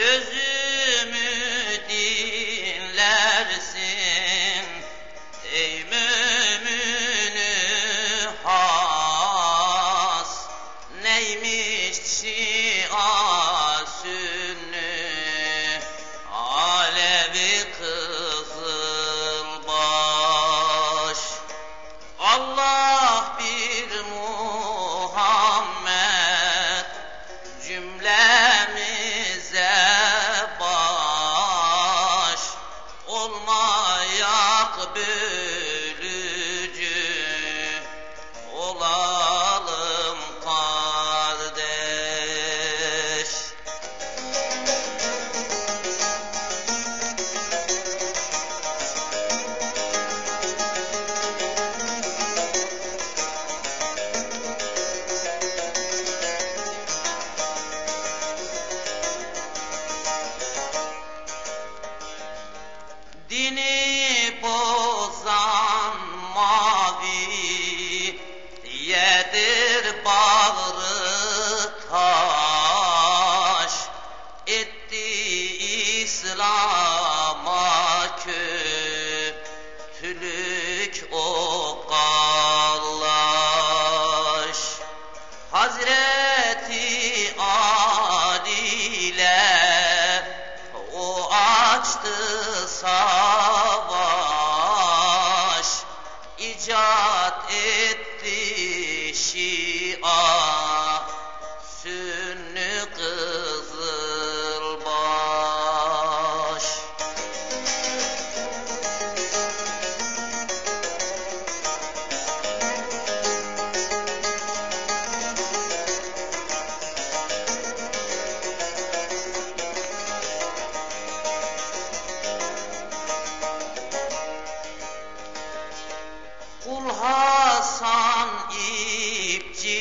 sözümü dinlersin ey mümini has. Neymiş şia sünnet dini bozan mavi yedir bağrı taş. Etti İslam'a kötülük o Kul Hasan İpçi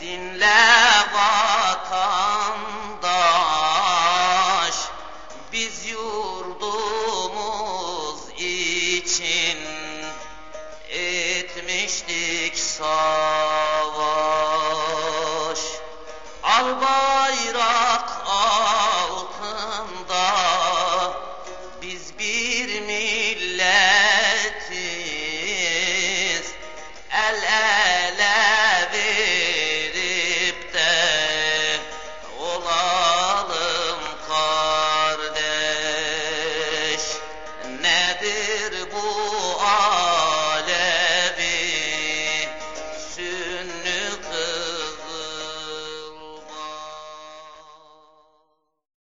dinle vatandaş. Biz yurdu